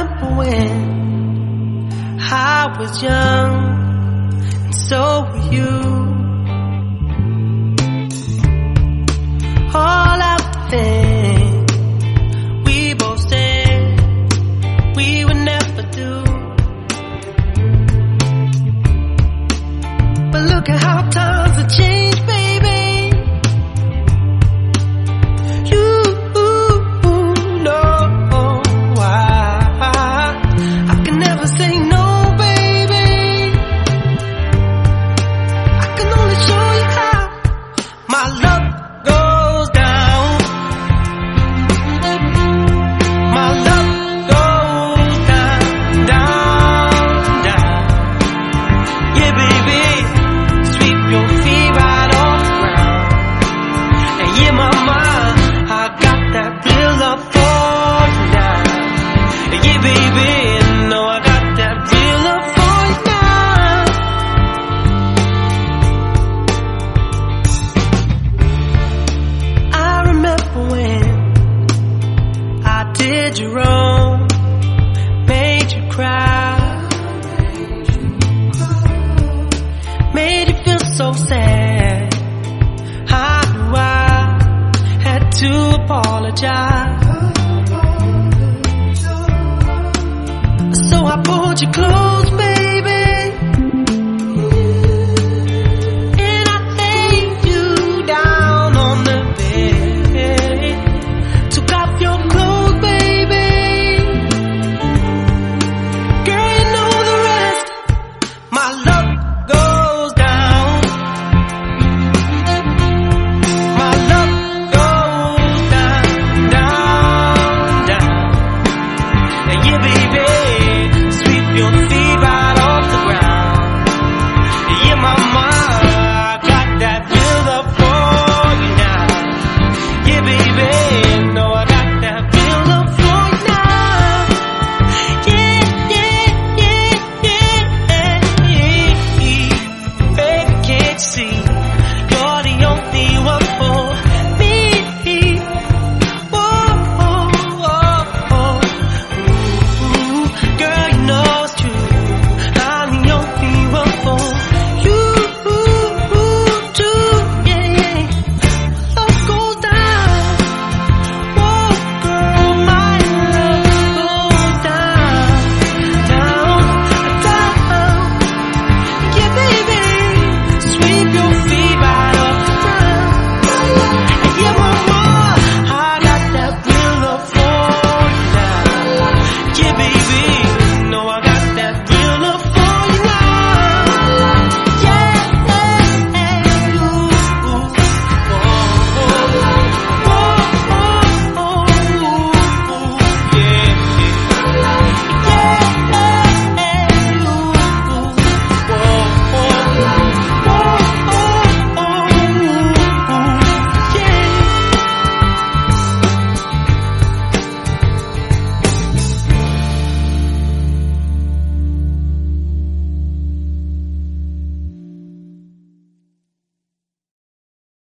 remember when I was young, and so were you. did you wrong, made you cry, made you feel so sad. How do I had to apologize? So I pulled you close.